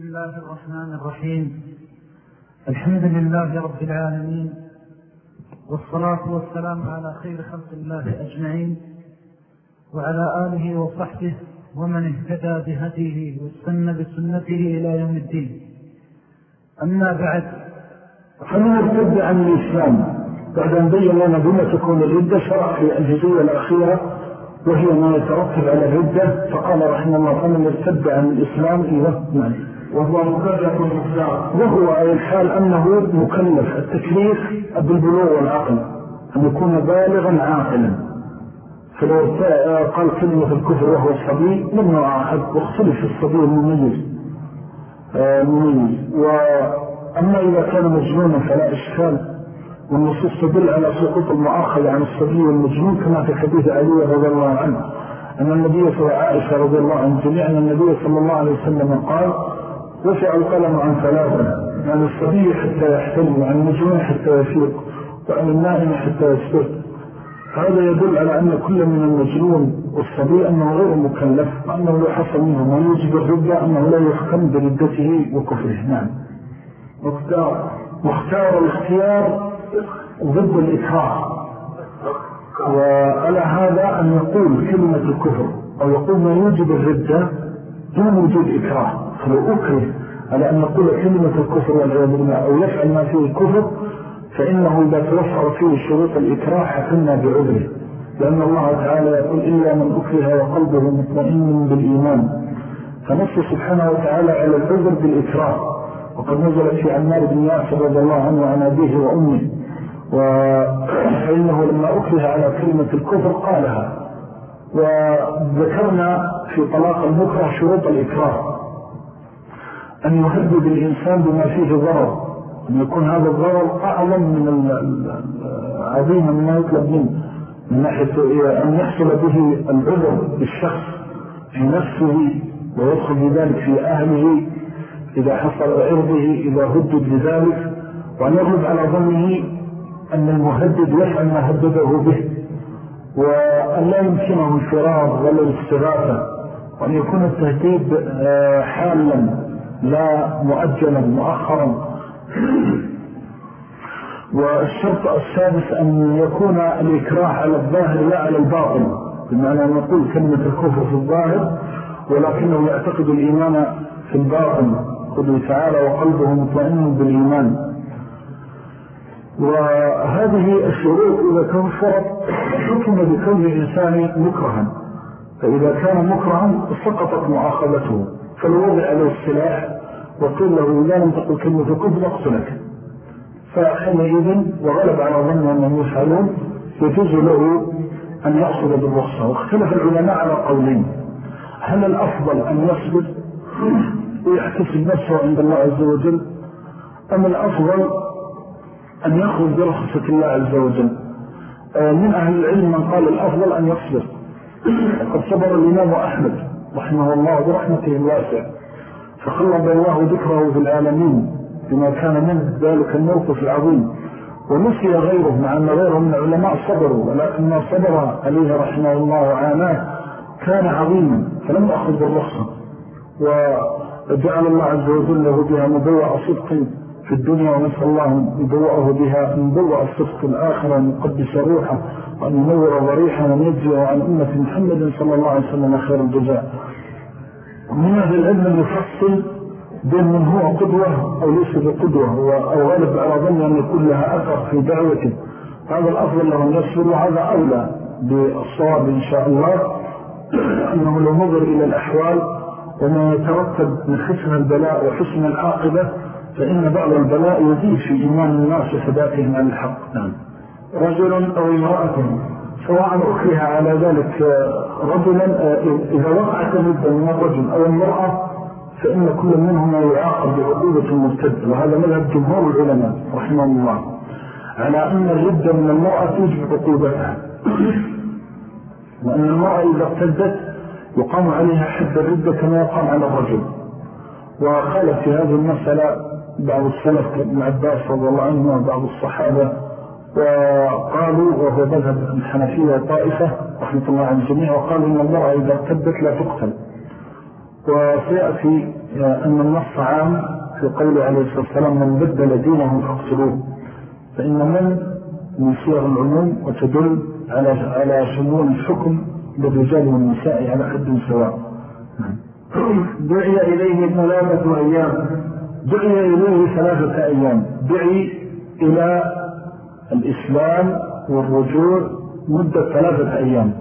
بسم الله الرحمن الرحيم. الحمد لله رب العالمين والصلاة والسلام على خير خلق الله أجمعين وعلى آله وصحبه ومن اهتدى بهديه واستنى بسنته إلى يوم الدين. أما بعد هل يرتد عن الإسلام. بعد أن بين لنا بما تكون الردة شرع في الجزية الأخيرة وهي ما يترتب على الردة فقال رحمه الله فمن ارتد عن الإسلام إيه نعم وهو مكلف مختار وهو الحال أنه مكلف. التكليف بالبلوغ والعقل أن يكون بالغا عاقلا. فلو قال كلمة الكفر وهو صبي لم يعاهد واختلف الصبي المميز آه، مميز وأما إذا كان مجنونا فلا إشكال. والنصوص تدل على سقوط المؤاخذة عن الصبي والمجنون كما في حديث علي رضي الله عنه. أن النبي صلى الله عليه وسلم قال رفع القلم عن ثلاثة عن الصبي حتى يحتلم وعن المجنون حتى يفيق وعن النائم حتى يسبق. هذا يدل على أن كل من المجنون والصبي أنه غير مكلف وأنه لو حصل منه ما يوجد الردة أنه لا يحكم بردته وكفره. نعم. مختار. مختار الاختيار ضد الإكراه. وعلى هذا أن يقول كلمة الكفر أو يقول ما يوجب الردة دون وجود إكراه. فلو أكره على أن يقول كلمة الكفر والعياذ بالله أو يفعل ما فيه الكفر فإنه إذا توفر فيه شروط الإكراه حكمنا بعذره. لأن الله تعالى يقول إلا من أكره وقلبه مطمئن بالإيمان. فنص سبحانه وتعالى على العذر بالإكراه. وقد نزلت في عمار بن ياسر رضي الله عنه وعن أبيه وأمه. فإنه لما أكره على كلمة الكفر قالها. وذكرنا في طلاق المكره شروط الإكراه. أن يهدد الإنسان بما فيه ضرر أن يكون هذا الضرر أعظم من العظيم مما يطلب منه من ناحية أن يحصل به العذر بالشخص في نفسه ويدخل بذلك في أهله إذا حصل عرضه إذا هدد بذلك وأن يغلب على ظنه أن المهدد يفعل ما هدده به وأن لا يمكنه الفرار ولا الاستغاثة وأن يكون التهديد آه، حالا. لا مؤجلا مؤخرا. والشرط السادس أن يكون الإكراه على الظاهر لا على الباطن بمعنى أن يقول كلمة الكفر في الظاهر ولكنه يعتقد الإيمان في الباطن قل تعالى وقلبه مطمئن بالإيمان وهذه الشروط إذا توفرت حكم بكون الإنسان مكرها فإذا كان مكرها سقطت مؤاخذته فلو وضع عليه السلاح وقيل له لم تقل كلمة الكفر أقتلك فحينئذ وغلب على ظن أنهم يفعلون يجوز له أن يأخذ بالرخصة. واختلف العلماء على قولين. هل الأفضل أن يصبر ويحتسب نفسه عند الله عز وجل أم الأفضل أن يأخذ برخصة الله عز وجل؟ آه، من أهل العلم من قال الأفضل أن يصبر. وقد صبر الإمام أحمد. رحمه الله برحمته الواسع. فخلد الله ذكره في العالمين بما كان من ذلك الموقف العظيم. ونسي غيره مع أن غيره من العلماء صبروا ولكن ما صبر عليه رحمه الله وعاناه كان عظيما فلم يأخذ بالرخصة. وجعل الله عز وجل له بها مبوع صدق. في الدنيا ونسأل الله يبوعه بها مبوع الصدق الآخر وأن يقدس روحه وأن ينور ضريحه وأن يجزي عن أمة محمد صلى الله عليه وسلم خير الجزاء. من هذا العلم يفصل بين من هو قدوة أو ليس بقدوة أو غالب على ظن أن يكون لها أثر في دعوته. هذا الأفضل له أن يصبر وهذا أولى بالصواب إن شاء الله. أنه لو نظر إلى الأحوال وما يترتب من حسن البلاء وحسن العاقبة فإن بعض البلاء يزيد في إيمان الناس وثباتهم على الحق. نعم. رجل أو امرأة سواء أكره على ذلك رجلا إذا وقعت مدة من الرجل أو المرأة فإن كل منهما يعاقب بعقوبة المرتد وهذا مذهب جمهور العلماء رحمه الله. على أن الردة من المرأة توجب عقوبتها. وأن المرأة إذا ارتدت يقام عليها حد الردة كما يقام على الرجل. وقال في هذه المسألة بعض السلف ابن عباس رضي الله عنه وبعض الصحابة وقالوا وهو مذهب الحنفية طائفة رحمة الله عن الجميع وقالوا إن المرأة إذا ارتدت لا تقتل. وسيأتي أن النص عام في قوله عليه الصلاة والسلام من بدل دينه فاقتلوه. فإن من من سير العموم وتدل على على شمول الحكم للرجال والنساء على حد سواء. دعي إليه ثلاثة أيام. دعي إليه ثلاثة أيام. دعي إلى الإسلام والرجوع مدة ثلاثة أيام.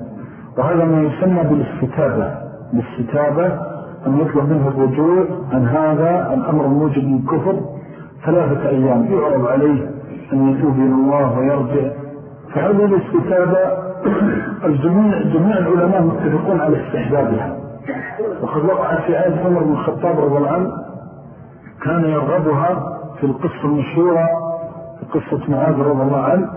وهذا ما يسمى بالاستتابة. بالاستتابة أن يطلب منه الرجوع عن هذا الأمر الموجب للكفر ثلاثة أيام. يعرض عليه أن يتوب إلى الله ويرجع. فهذه الاستتابة الجميع جميع العلماء متفقون على استحبابها. وقد وقعت في عهد عمر بن الخطاب رضي الله عنه كان يرغبها في القصة المشهورة قصة معاذ رضي الله عنه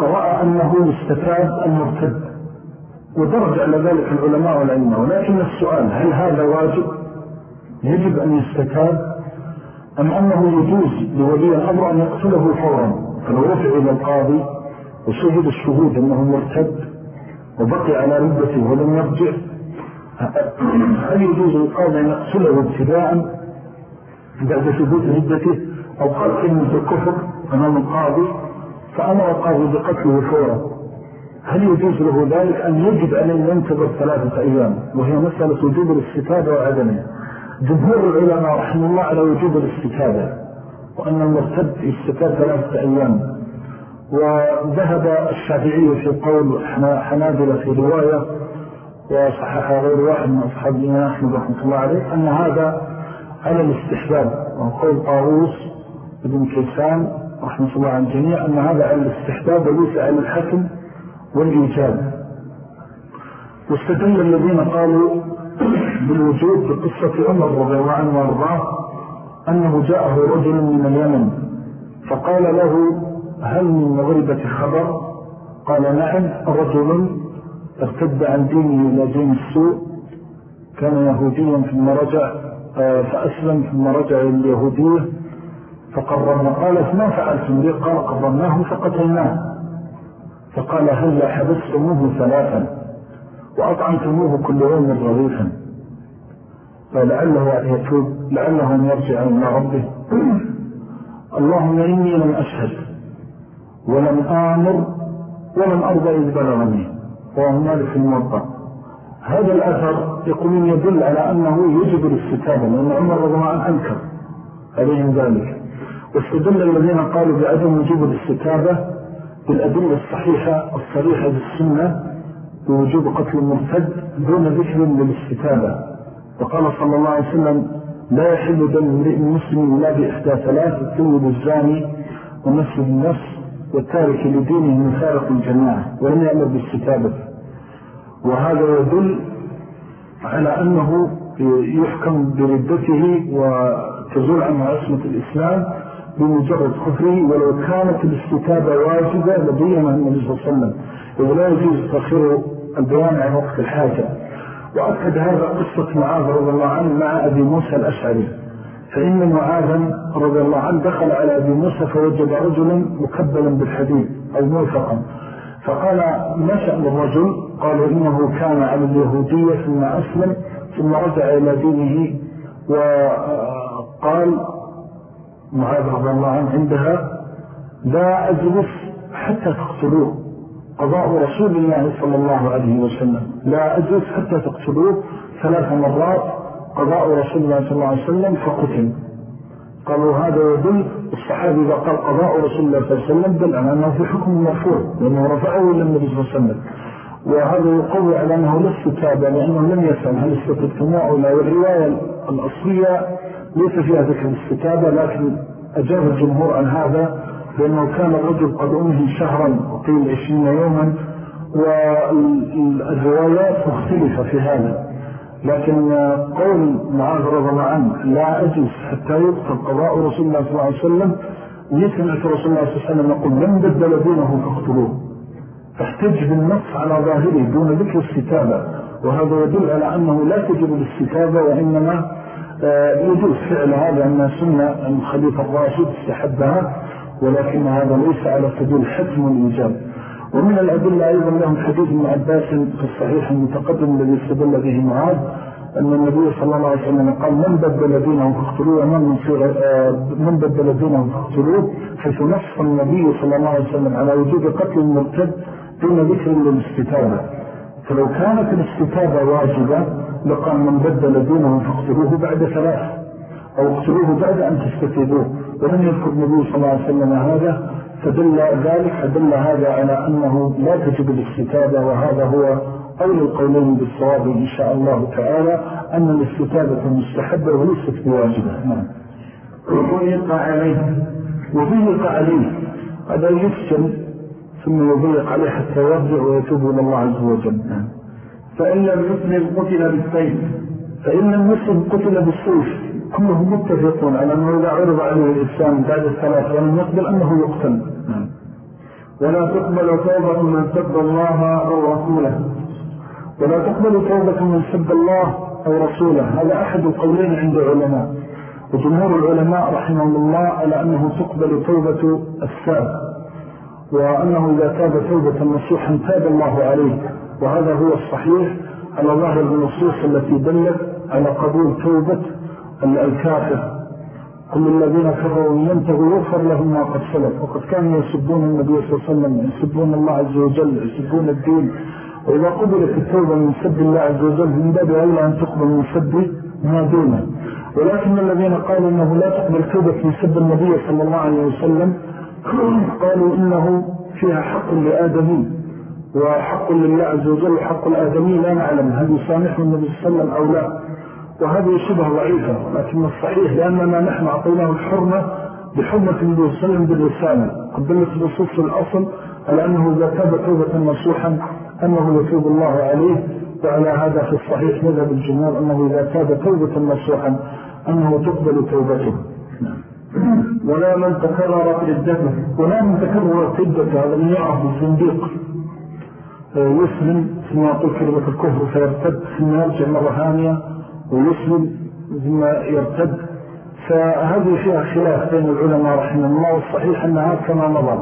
ورأى أنه يستفاد المرتد ودرج على ذلك العلماء والعلماء. ولكن السؤال هل هذا واجب؟ يجب أن يستتاب أم أنه يجوز لولي الأمر أن يقتله فورا؟ فلو رفع إلى القاضي وشهد الشهود أنه مرتد وبقي على ردته ولم يرجع هل يجوز القاضي أن يقتله ابتداء بعد ثبوت ردته أو قال كلمة الكفر أمام القاضي؟ فأمر القاضي بقتله فورا هل يجوز له ذلك أن يجب أن ينتظر ثلاثة أيام؟ وهي مسألة وجوب الاستتابة وعدمها جمهور العلماء رحمه الله على وجوب الاستتابة وأن المرتد يستتاب ثلاثة أيام. وذهب الشافعي في قول حنابلة في رواية وصحح غير واحد من أصحاب الإمام أحمد رحمة الله عليه أن هذا على الاستحباب وقول طاروس ابن كيسان رحمة الله عن الجميع أن هذا على الاستحباب وليس على الحكم والإيجاب. واستدل الذين قالوا بالوجود بقصة عمر رضي الله عنه وأرضاه أنه جاءه رجل من اليمن فقال له هل من مغربة خبر؟ قال نعم رجل ارتد عن دينه إلى دين السوء. كان يهوديا ثم رجع آه، فأسلم ثم رجع اليهودية فقررنا قال ما فعلتم لي؟ قال قررناه فقتلناه. فقال هل حبستموه ثلاثا وأطعمتموه كل يوم رغيفا؟ فلعله أن يتوب لعله أن يرجع إلى ربه. اللهم إني لم أشهد ولم آمر ولم أرضى إذ بلغني. وهو مالك الموضع هذا الأثر يقولون يدل على أنه يجب الاستتابة لأن عمر رضي الله عنه أنكر عليهم ذلك. واستدل الذين قالوا بعدم وجوب الاستتابة بالأدلة الصحيحة الصريحة بالسنة بوجوب قتل المرتد دون ذكر للاستتابة. وقال صلى الله عليه وسلم لا يحل دم امرئ مسلم إلا بإحدى ثلاث الطيب الزاني ونفس النفس والتارك لدينه من فارق الجماعة ولم يأمر بالاستتابة وهذا يدل على أنه يحكم بردته وتزول عنه عصمة الإسلام بمجرد كفره ولو كانت الاستتابة واجبة لبينا النبي صلى الله عليه وسلم. إذا لا يجوز تأخير البيان عن وقت الحاجة. وأكد هذا قصة معاذ رضي الله عنه مع أبي موسى الأشعري. فإن معاذا رضي الله عنه دخل على أبي موسى فوجد رجلا مكبلا بالحديد أو موثقا فقال ما شأن الرجل؟ قالوا إنه كان على اليهودية ثم أسلم ثم رجع إلى دينه وقال معاذ رضي الله عنه عندها لا أجلس حتى تقتلوه. قضاء رسول الله صلى الله عليه وسلم. لا أجلس حتى تقتلوه ثلاث مرات قضاء رسول الله صلى الله عليه وسلم فقتل. قالوا هذا يدل الصحابي إذا قال قضاء رسول الله صلى الله عليه وسلم دل أنه في حكم مرفوع لأنه رفعه إلى النبي صلى الله عليه وسلم. وهذا يقوي على أنه لست تابع لأنه لم يسأل هل استطبتموه أو لا. والرواية الأصلية ليس فيها ذكر الاستتابة لكن أجاب الجمهور عن هذا لأنه كان الرجل قد أمه شهرا وقيل عشرين يوما والروايات مختلفة في هذا. لكن قول معاذ رضا الله عنه لا أجلس حتى يبقى قضاء رسول الله صلى الله عليه وسلم يسمع رسول الله صلى الله عليه وسلم يقول من بدل دينه فاقتلوه. فاحتج بالنص على ظاهره دون ذكر الستابة وهذا يدل على أنه لا تجب الاستتابة وإنما آه، يجوز فعلها لأنها سنة الخليفة الراشد استحبها ولكن هذا ليس على سبيل الحكم والإيجاب ومن الأدلة أيضا لهم حديث من عباس في الصحيح المتقدم الذي استدل به معاذ أن النبي صلى الله عليه وسلم قال من بدل دينه فاقتلوه ومن آه، من بدل دينه فاقتلوه حيث نص النبي صلى الله عليه وسلم على وجود قتل المرتد دون ذكر للاستتابة فلو كانت الاستتابة واجبة لقال من بدل دينه فاقتلوه بعد ثلاث أو اقتلوه بعد أن تستتيبوه ولم يذكر النبي صلى الله عليه وسلم هذا فدل ذلك فدل هذا على أنه لا تجب الاستتابة وهذا هو قول القولين بالصواب إن شاء الله تعالى أن الاستتابة مستحبة وليست بواجبة. نعم. وضيق عليه. وضيق عليه. هذا يسكن ثم يضيق عليه حتى يرجع ويتوب إلى الله عز وجل. نعم. فإن لم يسلم قتل بالسيف. فإن لم يسلم قتل بالسيف. كلهم متفقون على أنه إذا عرض عليه الإسلام بعد الثلاث ولم يقبل أنه يقتل. ولا تقبل توبة من سب الله أو رسوله. ولا تقبل توبة من سب الله أو رسوله. هذا أحد القولين عند العلماء. وجمهور العلماء رحمهم الله على أنه تقبل توبة الساب وأنه إذا تاب توبة نصوحا تاب الله عليه. وهذا هو الصحيح على ظاهر النصوص التي دلت على قبول توبة الكافر قل للذين كفروا إن ينتهوا يغفر لهم ما قد سلف. وقد كانوا يسبون النبي صلى الله عليه وسلم يسبون الله عز وجل يسبون الدين. وإذا قبلت التوبة من سب الله عز وجل من باب أولى أن تقبل من سب ما دونه ولكن الذين قالوا أنه لا تقبل توبة من سب النبي صلى الله عليه وسلم قالوا إنه فيها حق لآدمي. وحق لله عز وجل وحق الآدمي. لا نعلم هل يسامحه النبي صلى الله عليه وسلم أو لا. وهذه شبه ضعيفة لكن الصحيح لأننا نحن أعطيناه الحرمة بحرمة النبي صلى الله عليه وسلم بالرسالة قبلت الرسول الأصل على أنه إذا تاب توبة نصوحا أنه يتوب الله عليه وعلى هذا في الصحيح مذهب الجمهور أنه إذا تاب توبة نصوحا أنه تقبل توبته. ولا من تكررت ردته ولا من تكررت ردته هذا من يعرف بالزنديق يسلم ثم يقول كلمة الكفر فيرتد ثم يرجع مرة ثانية. ويسلم ثم يرتد. فهذه فيها خلاف بين العلماء رحمه الله والصحيح أنها كما مضى.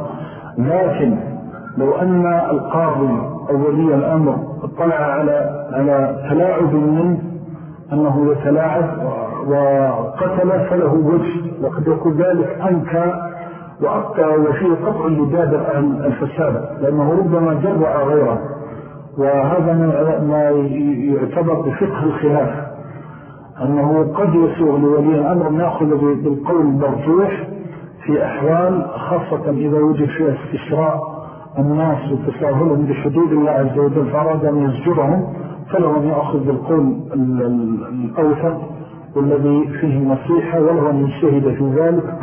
لكن لو أن القاضي أو ولي الأمر اطلع على على تلاعب منه أنه يتلاعب وقتل فله وجه. وقد يكون ذلك أنكى وفيه قطع لدادر أهل الفساد لأنه ربما جرع غيره. وهذا ما يعتبر بفقه الخلاف. أنه قد يسوغ لولي الأمر أن يأخذ بالقول المرجوح في أحوال خاصة إذا وجد فيها استشراء الناس وتساهلهم بحدود الله عز وجل فأراد أن يزجرهم فله أن يأخذ بالقول الأوثق والذي فيه نصيحة وله أن يشهد في ذلك.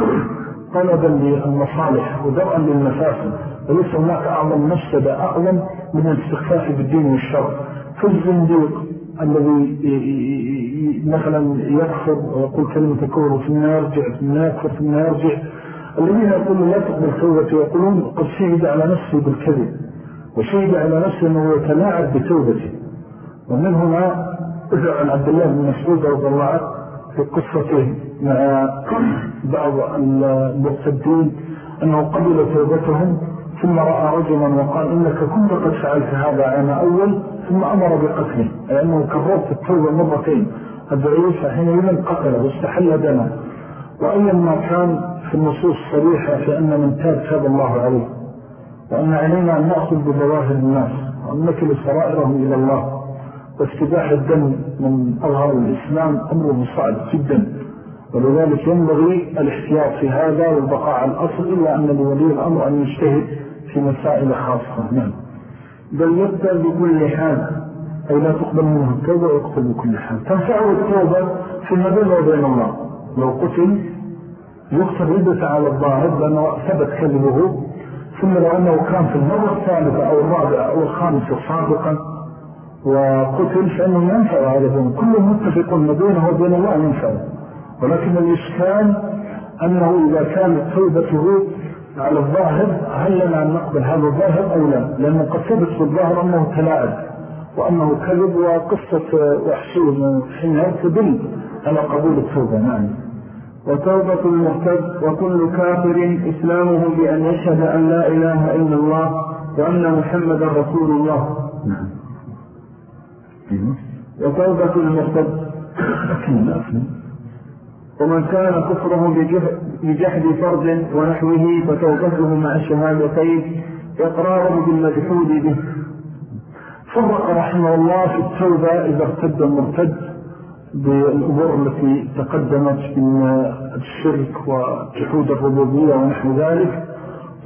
طلبا للمصالح ودرءا للمفاسد. وليس هناك أعظم مفسدة أعظم من الاستخفاف بالدين والشر فالزنديق الذي مثلا يكفر ويقول كلمة كفر ثم يرجع ثم يكفر ثم يرجع الذين يقولون لا تقبل توبته يقولون قد شهد على نفسه بالكذب وشهد على نفسه أنه يتلاعب بتوبته. ومن هنا عن عبد الله بن مسعود رضي الله في قصته مع بعض المرتدين أنه قبل توبتهم ثم رأى رجلا وقال إنك كنت قد فعلت هذا عام أول ثم أمر بقتله لأنه كررت التوبة مرتين. الضعيف حينئذ قتله واستحل دمه. وأيا ما كان في النصوص صريحة في أن من تاب تاب الله عليه. وأن علينا أن نأخذ بظواهر الناس وأن نكل سرائرهم إلى الله. واستباح الدم من أظهر الإسلام أمره صعب جدا. ولذلك ينبغي الاحتياط في هذا والبقاء على الأصل إلا أن لولي الأمر أن يجتهد في مسائل خاصة. نعم. بل يقتل بكل حال أي لا تقبل منه التوبة ويقتل بكل حال. تنفعه التوبة في بينه وبين الله. لو قتل يقتل ردة على الظاهر لأنه ثبت كذبه ثم لو أنه كان في المرة الثالثة أو الرابعة أو الخامسة صادقا وقتل فإنه ينفع هذا بين كل متفق ما بينه وبين الله ينفع. ولكن الإشكال أنه إذا كانت توبته على الظاهر هل لنا أن نقبل هذا الظاهر أو لا؟ لأنه قد ثبت في الظاهر أنه تلاعب وأنه كذب وقصة وحشي من حين تدل على قبول التوبة نعم. وتوبة المرتد وكل كافر إسلامه بأن يشهد أن لا إله إلا الله وأن محمد رسول الله. نعم. وتوبة المرتد ومن كان كفره بجحد فرد ونحوه فتوبته مع الشهادتين إقراره بالمجحود به. فرق رحمه الله في التوبة إذا ارتد المرتد بالأمور التي تقدمت من الشرك وجحود الربوبية ونحو ذلك.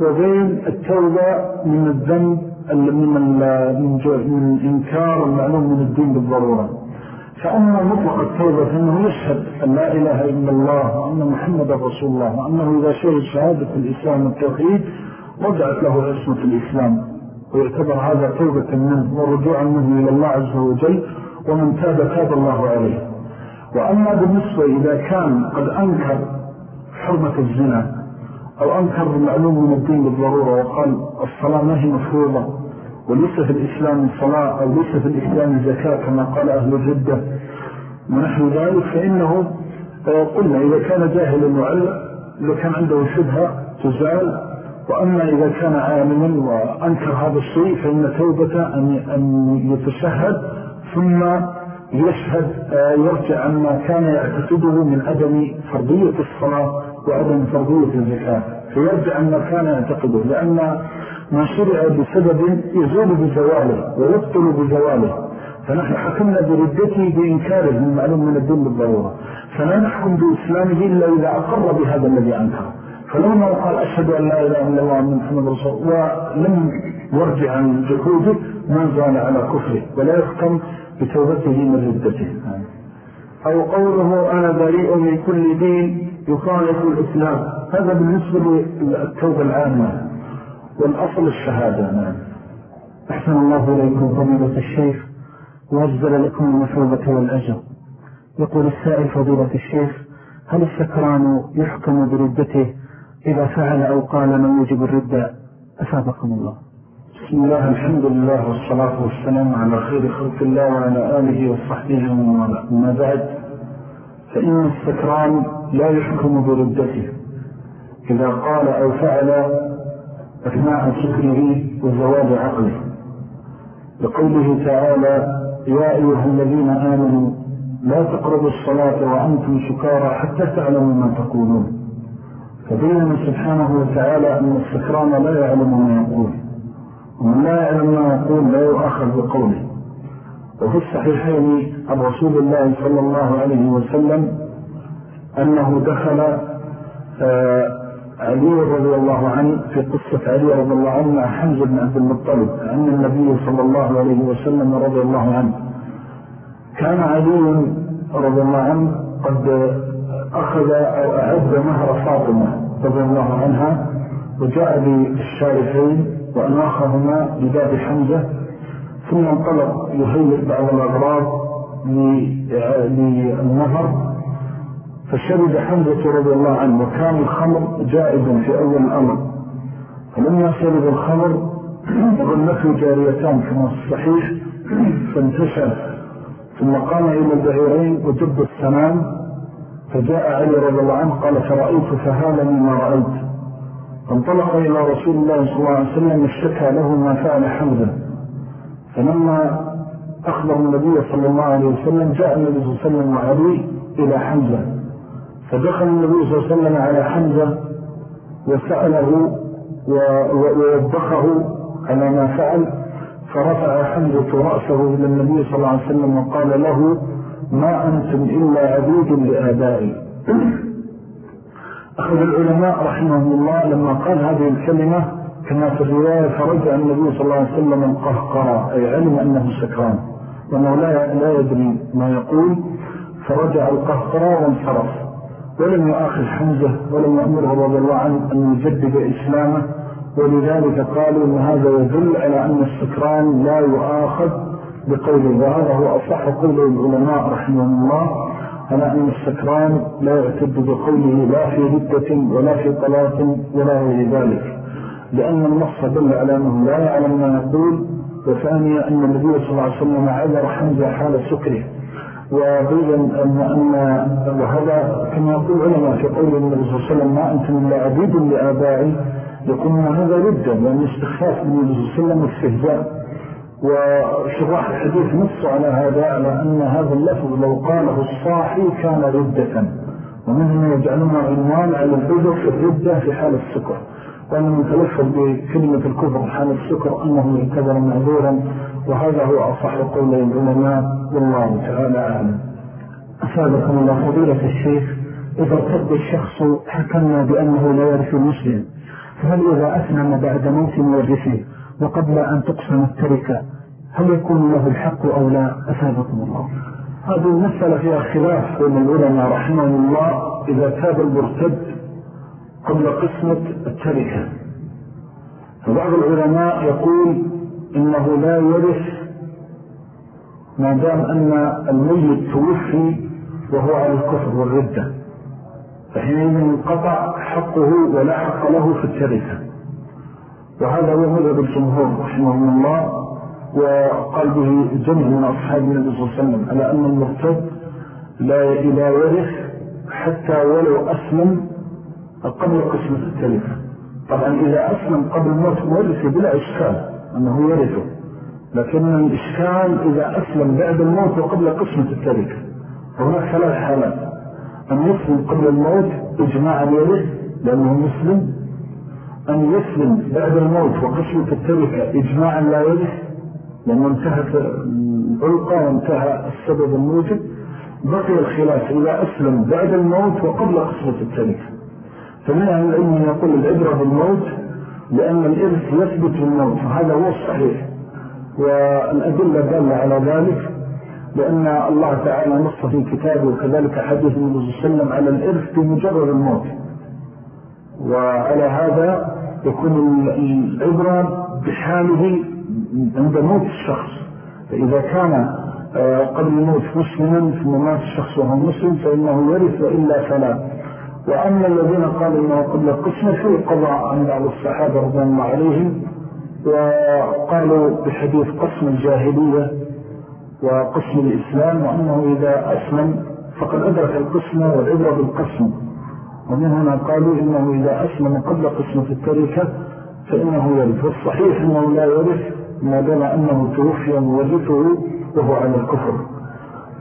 وبين التوبة من الذنب من, من إنكار المعلوم من الدين بالضرورة. فأما مطلق التوبة فإنه يشهد أن لا إله إلا الله وأن محمد رسول الله وأنه إذا شهد شهادة الإسلام والتوحيد رجعت له عصمة الإسلام ويعتبر هذا توبة منه ورجوعا منه إلى الله عز وجل ومن تاب تاب الله عليه. وأما بالنسبة إذا كان قد أنكر حرمة الزنا أو أنكر المعلوم من الدين بالضرورة وقال الصلاة ما هي مفروضة وليس في الإسلام صلاة أو ليس في الإسلام زكاة كما قال أهل الردة ونحن ذلك فإنه قلنا إذا كان جاهلا معلق إذا كان عنده شبهة تزال وأما إذا كان عالما وأنكر هذا الشيء فإن توبة أن يتشهد ثم يشهد آه، يرجع عما كان يعتقده من عدم فرضية الصلاة وعدم فرضية الزكاة فيرجع عما كان يعتقده لأن ما شرع بسبب يزول بزواله ويبطل بزواله. فنحن حكمنا بردته بإنكاره من معلوم من الدين بالضرورة. فلا نحكم بإسلامه إلا إذا أقر بهذا الذي أنكره. فلما قال أشهد أن لا إله إلا الله من محمد رسول ولم يرجع عن جهوده ما زال على كفره ولا يحكم بتوبته من ردته. أو قوله أنا بريء من كل دين يخالف الإسلام. هذا بالنسبة للتوبة العامة. والأصل الشهادة نعم. أحسن الله إليكم فضيلة الشيخ وأجزل لكم المثوبة والأجر. يقول السائل فضيلة الشيخ هل السكران يحكم بردته؟ إذا فعل أو قال ما يوجب الردة أفادكم الله. بسم الله الحمد لله والصلاة والسلام على خير خلق الله وعلى آله وصحبه وما بعد. فإن السكران لا يحكم بردته. إذا قال أو فعل أثناء سكره وزواج عقله. لقوله تعالى يا أيها الذين آمنوا لا تقربوا الصلاة وأنتم سكارى حتى تعلموا ما تقولون. فبيننا سبحانه وتعالى أن السكران لا يعلم ما يقول ومن لا يعلم ما يقول لا يؤخذ بقوله. وفي الصحيحين عن رسول الله صلى الله عليه وسلم أنه دخل آه علي رضي الله عنه في قصة علي رضي الله عنه مع حمزة بن عبد المطلب أن النبي صلى الله عليه وسلم رضي الله عنه كان علي رضي الله عنه قد أخذ أو أعد مهر فاطمة رضي الله عنها وجاء بالشارفين وأناخهما لباب حمزة ثم انطلق يهيئ بعض الأغراض للنهر فشرب حمزة رضي الله عنه وكان الخمر جائدا في أول الأمر. فلما شرب الخمر ظلته جاريتان كما الصحيح فانتشر. ثم قام إلى البعيرين وجب السنام فجاء علي رضي الله عنه قال فرأيت فهالني ما رأيت. فانطلق إلى رسول الله صلى الله عليه وسلم اشتكى له ما فعل حمزة. فلما أخبر النبي صلى الله عليه وسلم جاء النبي صلى الله عليه وسلم وعلي إلى حمزة. فدخل النبي صلى الله عليه وسلم على حمزة وسأله ووبخه على ما فعل فرفع حمزة رأسه إلى النبي صلى الله عليه وسلم وقال له ما أنتم إلا عبيد لآبائي. أخذ العلماء رحمهم الله لما قال هذه الكلمة كما في الرواية فرجع النبي صلى الله عليه وسلم القهقرى أي علم أنه سكران وأنه لا يدري ما يقول فرجع القهقرى وانصرف. ولم يؤخذ حمزة ولم يأمره رضي الله عنه أن يجدد إسلامه ولذلك قالوا أن هذا يدل على أن السكران لا يؤاخذ بقوله وهذا هو أصح قول العلماء رحمه الله على أن السكران لا يعتد بقوله لا في ردة ولا في طلاق ولا غير ذلك لأن النص دل على أنه لا يعلم ما يقول وثانيا أن النبي صلى الله عليه وسلم عذر حمزة حال سكره. وبين أن, أن وهذا كما يقول علماء في قول النبي صلى الله عليه وسلم ما أنتم إلا عبيد لآبائي. يقولون هذا ردة لأن استخفاف النبي صلى الله عليه وسلم استهزاء وشراح الحديث نص على هذا على أن هذا اللفظ لو قاله الصاحي كان ردة. ومنهم يجعلون عنوان على العذر في الردة في حال السكر. وأن من تلفظ بكلمة الكفر حال السكر أنه يعتبر معذورا وهذا هو أصح قول العلماء والله تعالى أعلم. أسابقكم الله فضيلة الشيخ إذا ارتد الشخص حكمنا بأنه لا يرث المسلم فهل إذا أسلم بعد موت مورثه وقبل أن تقسم التركة هل يكون له الحق أو لا؟ أسابقكم الله. هذه المسألة فيها خلاف بين العلماء رحمه الله إذا تاب المرتد قبل قسمة التركة. فبعض العلماء يقول إنه لا يرث ما دام أن الميت توفي وهو على الكفر والردة. فحينئذ انقطع حقه ولا حق له في التركة. وهذا هو مذهب الجمهور رحمه الله وقال به جمع من أصحاب النبي صلى الله عليه وسلم على أن المرتد لا يرث حتى ولو أسلم قبل قسمة التركة طبعا إذا أسلم قبل الموت مورثه بلا إشكال أنه يرثه لكن الإشكال إذا أسلم بعد الموت وقبل قسمة التركة هناك ثلاث حالات. أن يسلم قبل الموت إجماعا يرث لأنه مسلم. أن يسلم بعد الموت وقسمة التركة إجماعا لا يرث لأنه انتهت العلقة وانتهى السبب الموجب. بقي الخلاف إذا أسلم بعد الموت وقبل قسمة التركة فمن أهل العلم يقول العبرة بالموت لأن الإرث يثبت بالموت وهذا هو الصحيح. والأدلة دالة على ذلك لأن الله تعالى نص في كتابه وكذلك حديث النبي صلى الله عليه وسلم على الإرث بمجرد الموت. وعلى هذا يكون العبرة بحاله عند موت الشخص. فإذا كان آه، قبل الموت مسلما ثم مات الشخص وهو مسلم فإنه يرث وإلا فلا. وأما الذين قالوا إنه قبل القسمة في قضاء عن بعض الصحابة رضي الله عليهم وقالوا بحديث قسم الجاهلية وقسم الإسلام وأنه إذا أسلم فقد أدرك القسمة والعبرة بالقسم. ومن هنا قالوا إنه إذا أسلم قبل قسمة التركة فإنه يرث. والصحيح أنه لا يرث ما دام أنه توفي مورثه وهو على الكفر.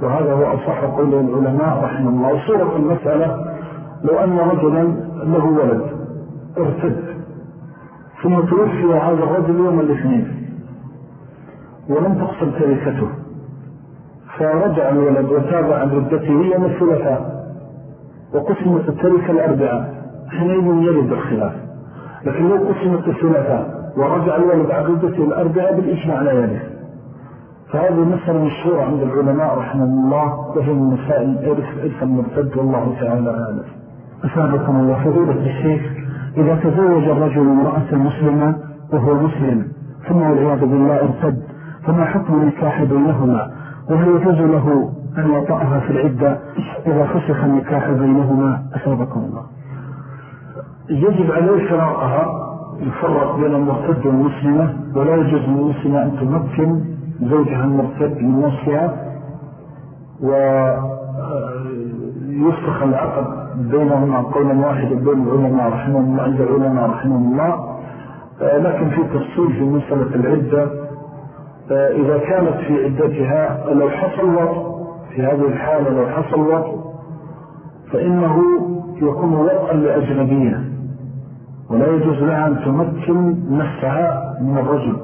وهذا هو أصح قول العلماء رحمه الله. وصورة المسألة لو أن رجلا له ولد ارتد ثم توفي هذا الرجل يوم الاثنين ولم تقصد تركته فرجع الولد وتابع عن ردته يوم الثلاثاء وقسمت التركة الأربعاء حينئذ يرد الخلاف لكن لو قسمت الثلاثاء ورجع الولد عن ردته الأربعاء بالإجماع لا يرد. فهذه مسألة مشهورة عند العلماء رحمه الله وهي من مسائل إرث المرتد والله تعالى أعلم. أسابقكم الله فضيلة الشيخ إذا تزوج الرجل امرأة مسلمة وهو مسلم ثم والعياذ بالله ارتد فما حكم النكاح بينهما؟ وهل يجوز له أن يطأها في العدة؟ إذا فسخ النكاح بينهما أسابقكم الله. يجب عليه فراقها يفرق بين المرتد والمسلمة ولا يجوز للمسلمة أن تمكن زوجها المرتد من نفسها ويفسخ العقد بينهما قولا واحدا بين العلماء رحمه الله عند العلماء رحمه الله. آه، لكن في تفصيل في مسألة العدة آه، إذا كانت في عدتها لو حصل وط في هذه الحالة لو حصل وط فإنه يكون وطئا لأجنبية ولا يجوز لها أن تمكن نفسها من الرجل.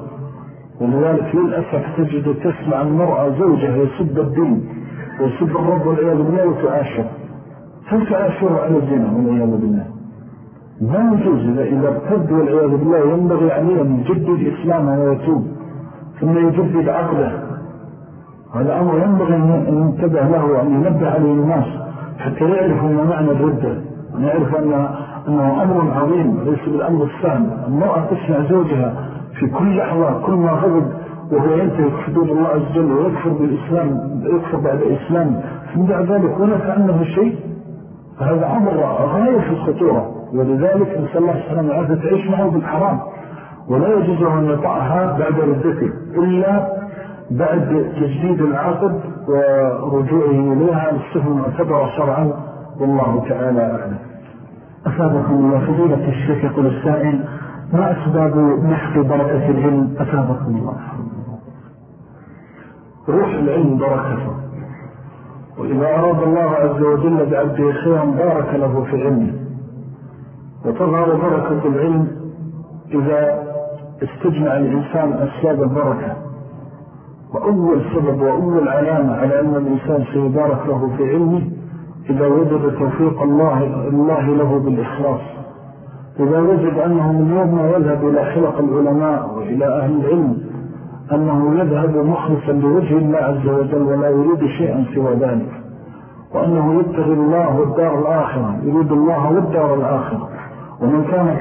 ولذلك للأسف تجد تسمع المرأة زوجها يسب الدين ويسب الرب والعياذ بالله وتعاشر. هل تعاشر على الزنا والعياذ بالله؟ ما يجوز إذا ارتد والعياذ بالله ينبغي عليه أن يجدد إسلامه ويتوب ثم يجدد عقله هذا أمر ينبغي أن ينتبه له وأن ينبه عليه الناس حتى يعرفوا ما معنى الردة أن يعرف أنه, أنه أمر عظيم ليس بالأمر السهل. المرأة تسمع زوجها في كل لحظة كل ما غضب وهو ينتهي حدود الله عز وجل ويكفر بالإسلام يكفر بعد الإسلام. ثم بعد ذلك ولا كأنه شيء فهذا أمر غاية في الخطورة ولذلك نسأل الله السلام عليه تعيش معه بالحرام. ولا يجوز أن يطعها بعد ردته إلا بعد تجديد العقد ورجوعه إليها للصفة المعتبرة شرعا. والله تعالى أعلم. أسابقكم الله فضيلة الشيخ يقول السائل ما أسباب محق بركة العلم؟ أسابقكم الله. روح العلم بركته وإذا أراد الله عز وجل بعبده خيرا بارك له في علمه وتظهر بركة العلم إذا استجمع الإنسان أسباب البركة. وأول سبب وأول علامة على أن الإنسان سيبارك له في علمه إذا وجد توفيق الله, الله له بالإخلاص. إذا وجد أنه من يوم ما يذهب إلى حلق العلماء وإلى أهل العلم أنه يذهب مخلصا لوجه الله عز وجل ولا يريد شيئا سوى ذلك وأنه يبتغي الله والدار الآخرة يريد الله والدار الآخرة. ومن كان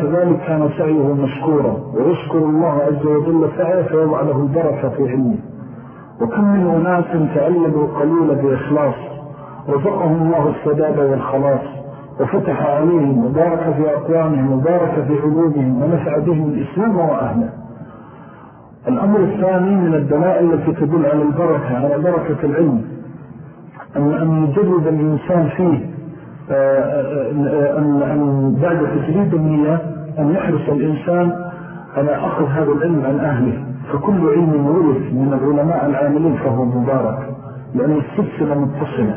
كذلك كان سعيه مشكورا ويشكر الله عز وجل سعيه فيضع له البركة في علمه. وكم من أناس تعلموا قليلا بإخلاص رزقهم الله السداد والخلاص وفتح عليهم وبارك في أقوامهم وبارك في علومهم ونفع بهم الإسلام وأهله. الأمر الثاني من الدلائل التي تدل على البركة على بركة العلم. أن يجرد الإنسان فيه أن, أن بعد تجريد النية أن يحرص الإنسان على أخذ هذا العلم عن أهله. فكل علم ورث من العلماء العاملين فهو مبارك لأن السلسلة متصلة.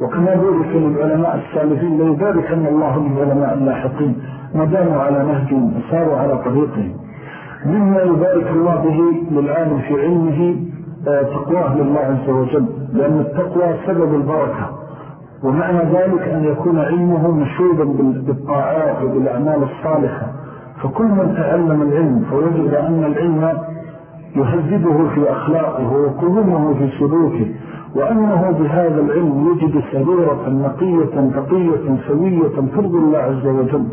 وكما ذلك للعلماء السالفين ليبارك أن الله للعلماء اللاحقين. ما داموا على نهجهم وصاروا على طريقهم. مما يبارك الله به للعالم في علمه آه، تقواه لله عز وجل لأن التقوى سبب البركة. ومعنى ذلك أن يكون علمه مشهودا بالطاعات وبالأعمال الصالحة. فكل من تعلم العلم فوجد أن العلم يهذبه في أخلاقه وقلومه في سلوكه. وأنه بهذا العلم يجد سريرة نقية تقية سوية ترضي الله عز وجل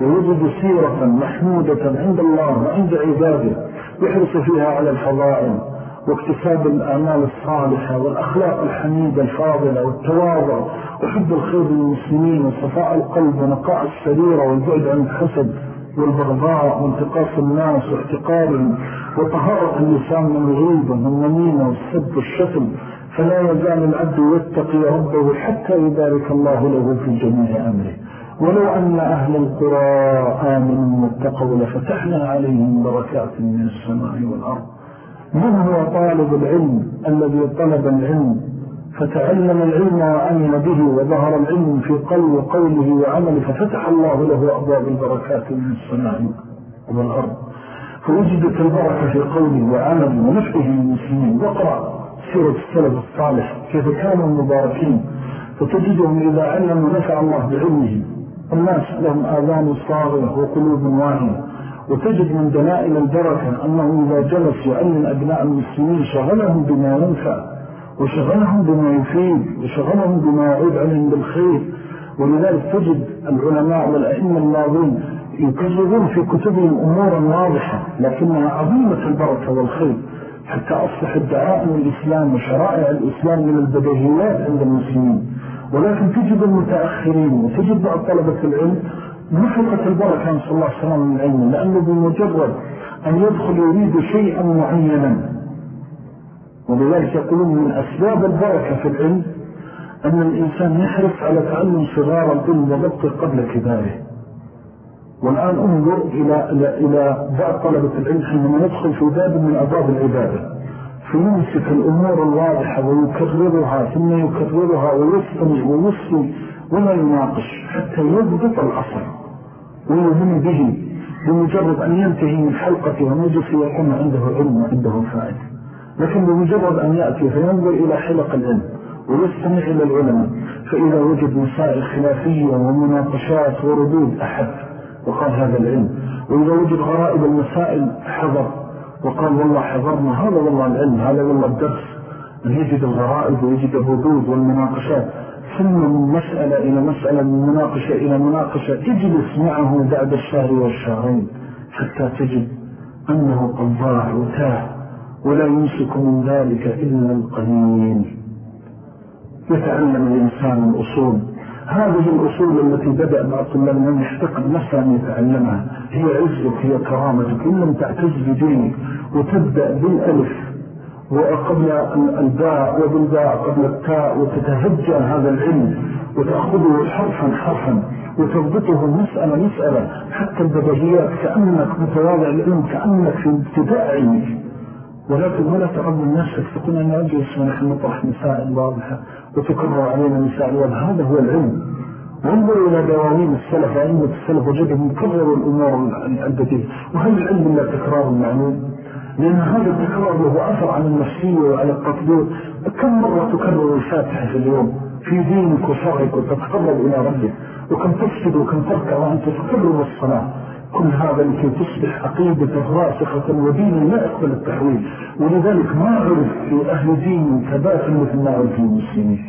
ويجد سيرة محمودة عند الله وعند عباده يحرص فيها على الفضائل واكتساب الأعمال الصالحة والأخلاق الحميدة الفاضلة والتواضع. وحب الخير للمسلمين وصفاء القلب ونقاء السريرة والبعد عن الحسد والبغضاء وانتقاص الناس واحتقارهم وطهارة اللسان من الغيبة والنميمة والسب والشتم. فلا يزال العبد يتقي ربه حتى يبارك الله له في جميع أمره. ولو أن أهل القرى آمنوا واتقوا لفتحنا عليهم بركات من السماء والأرض. من هو طالب العلم الذي طلب العلم؟ فتعلم العلم وعمل به وظهر العلم في قلب قوله وعمله ففتح الله له أبواب البركات من السماء والأرض. فوجدت البركة في قوله وعمله ونفعه للمسلمين وقرأ سيرة السلف الصالح كيف كانوا مباركين فتجدهم إذا علموا نفع الله بعلمه الناس لهم آذان صاغرة وقلوب واهية. وتجد من دلائل البركة أنه إذا جلس يعلم أبناء المسلمين شغلهم بما ينفع وشغلهم بما يفيد وشغلهم بما يعود عليهم بالخير. ولذلك تجد العلماء والأئمة الماضين يكذبون في كتبهم أمورا واضحة لكنها عظيمة البركة والخير. حتى أصبح الدعاء من الإسلام وشرائع الإسلام من البدهيات عند المسلمين. ولكن تجد المتأخرين وتجد بعض طلبة العلم نحقة البركة نسأل الله السلام من العلم لأنه بمجرد أن يدخل يريد شيئا معينا. ولذلك يقولون من أسباب البركة في العلم أن الإنسان يحرص على تعلم صغار العلم وضبطه قبل كباره. والآن انظر إلى, إلى, إلى بعض طلبة العلم حينما يدخل في باب من أبواب العبادة. فيمسك الأمور الواضحة ويكررها ثم يكررها ويستمع ويسلم ولا يناقش حتى يضبط الأصل ويهم به بمجرد أن ينتهي من حلقة ونجس ويكون عنده علم وعنده فائدة. لكن بمجرد أن يأتي فينظر إلى حلق العلم ويستمع إلى العلماء فإذا وجد مسائل خلافية ومناقشات وردود أحد وقال هذا العلم. وإذا وجد غرائب المسائل حضر. وقال والله حضرنا. هذا والله العلم. هذا والله الدرس. أن يجد الغرائب ويجد الردود والمناقشات. ثم من مسألة إلى مسألة من مناقشة إلى مناقشة. تجلس معه بعد الشهر والشهرين حتى تجد أنه قد ضاع وتاه. ولا يمسك من ذلك إلا القليل. يتعلم الإنسان الأصول. هذه الأصول التي بدأ الله من يحتقد نفسه أن يتعلمها؟ هي عزك هي كرامتك إن لم تعتز بدينك وتبدأ بالألف وقبل الباء وبالباء قبل التاء وتتهجى هذا العلم وتأخذه حرفا حرفا وتضبطه مسألة مسألة حتى البدهيات كأنك متواضع العلم كأنك في ابتداء علمك. ولكن ولا تقبل نفسك. تقول أنا أجلس ونحن نطرح مسائل واضحة وتكرر علينا مسائل واضحة. هذا هو العلم. وانظروا إلى دواوين السلف. وأئمة السلف وجدهم كرروا الأمور العددية وهل العلم إلا تكرار المعلوم؟ لأن هذا التكرار له أثر على النفسية وعلى التطبيق كم مرة تكرر الفاتحة في اليوم؟ في دينك وشرعك وتتقرب إلى ربك. وكم تفسد وكم تركع وأنت تكرر الصلاة كل هذا لكي تصبح عقيدة راسخة ودين لا يقبل التحويل. ولذلك ما عرف في أهل دين ثبات مثل ما عرف المسلمين.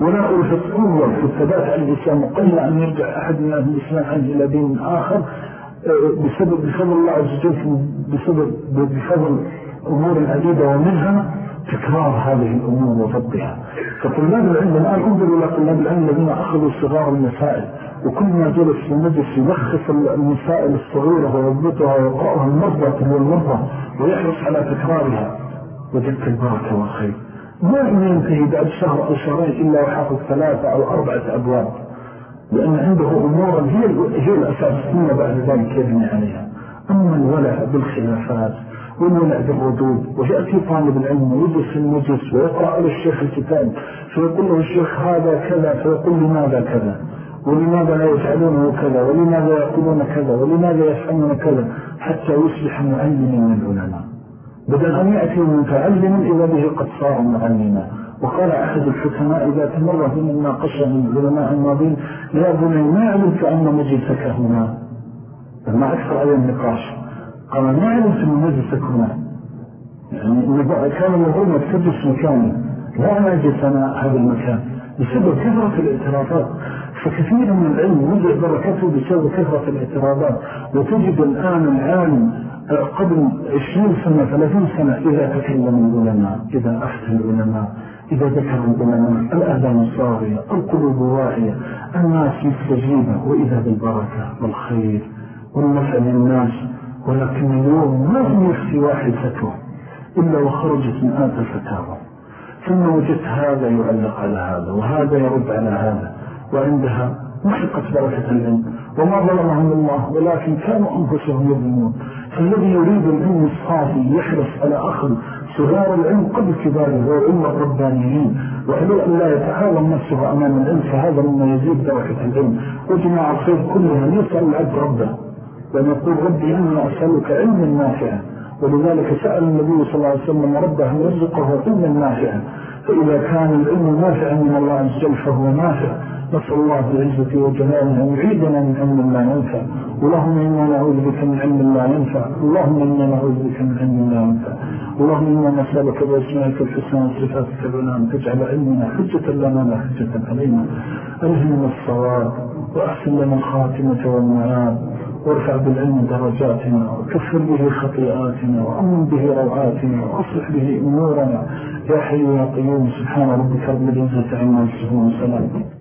ولا عرفت قوة في الثبات على الإسلام. وقل أن يرجع أحد من أهل الإسلام إلى دين آخر بسبب بفضل الله عز وجل بسبب بفضل أمور عديدة ومنها تكرار هذه الأمور وضبطها. فطلاب العلم الآن انظروا إلى طلاب العلم الذين أخذوا صغار المسائل. وكل ما جلس في المجلس يلخص المسائل الصغيرة ويضبطها ويقرأها المرضى تلو المرضى ويحرص على تكرارها. وجدت البركة والخير. ما ينتهي بعد شهر أو شهرين إلا وحافظ ثلاثة أو أربعة أبواب. لأن عنده أمورا هي, هي الأساس ثم بعد ذلك يبني عليها. أما الولع بالخلافات والولع بالردود ويأتي طالب العلم ويجلس المجلس ويقرأ على الشيخ الكتاب فيقول له الشيخ هذا كذا فيقول لماذا كذا. ولماذا لا يفعلونه كذا؟ ولماذا يقولون كذا؟ ولماذا يفعلون كذا؟ حتى يصبح معلما من العلماء. بدل أن يأتي متعلما إذا به قد صار معلما وقال أحد الحكماء إذا تمر في المناقشة من العلماء الماضين يا بني ما علمت أن مجلسك هنا؟ لما أكثر عليه النقاش. قال ما علمت أن مجلسك هنا. يعني كان أن تجلس مكاني. لا أنا أنا هذا المكان. بسبب كثرة الاعتراضات فكثير من العلم وجع بركته بسبب كثرة الاعتراضات. وتجد الآن العالم قبل عشرين سنة ثلاثين سنة إذا تكلم العلماء إذا أفتى العلماء إذا ذكر العلماء الأذان صاغية القلوب واعية الناس مستجيبة وإذا بالبركة والخير والنفع للناس. ولكن اليوم ما هم يخفي واحد فتوى إلا وخرجت من آت الفتاوى. ثم وجدت هذا يعلق على هذا وهذا يرد على هذا. وعندها محقت بركة العلم وما ظلمهم الله ولكن كانوا أنفسهم يظلمون. فالذي يريد العلم الصافي يحرص على أخذ صغار العلم قبل كباره هو علم الربانيين. وعلو أن لا يتعاون نفسه أمام العلم فهذا مما يزيد بركة العلم. وجماع الخير كلها يسأل العبد ربه. ونقول ربي إني أسألك علما نافعا. ولذلك سأل النبي صلى الله عليه وسلم ربه يرزقه علما نافعا. فإذا كان العلم نافعا من الله عز وجل فهو نافع. نسأل الله بعزة وجلاله أن يعيدنا من علم لا ينفع. اللهم إنا نعوذ بك من علم لا ينفع. اللهم إنا نعوذ بك من علم لا ينفع. اللهم إنا نسألك بأسمائك الحسنى وصفاتك أن تجعل علمنا حجة لنا لا حجة علينا. ألهمنا الصواب وأحسن لنا الخاتمة والمعاد. وارفع بالعلم درجاتنا وكفر به خطيئاتنا وأمن به روعاتنا وأصلح به أمورنا. يا حي يا قيوم سبحان ربك رب العزة عما يصفون. وسلام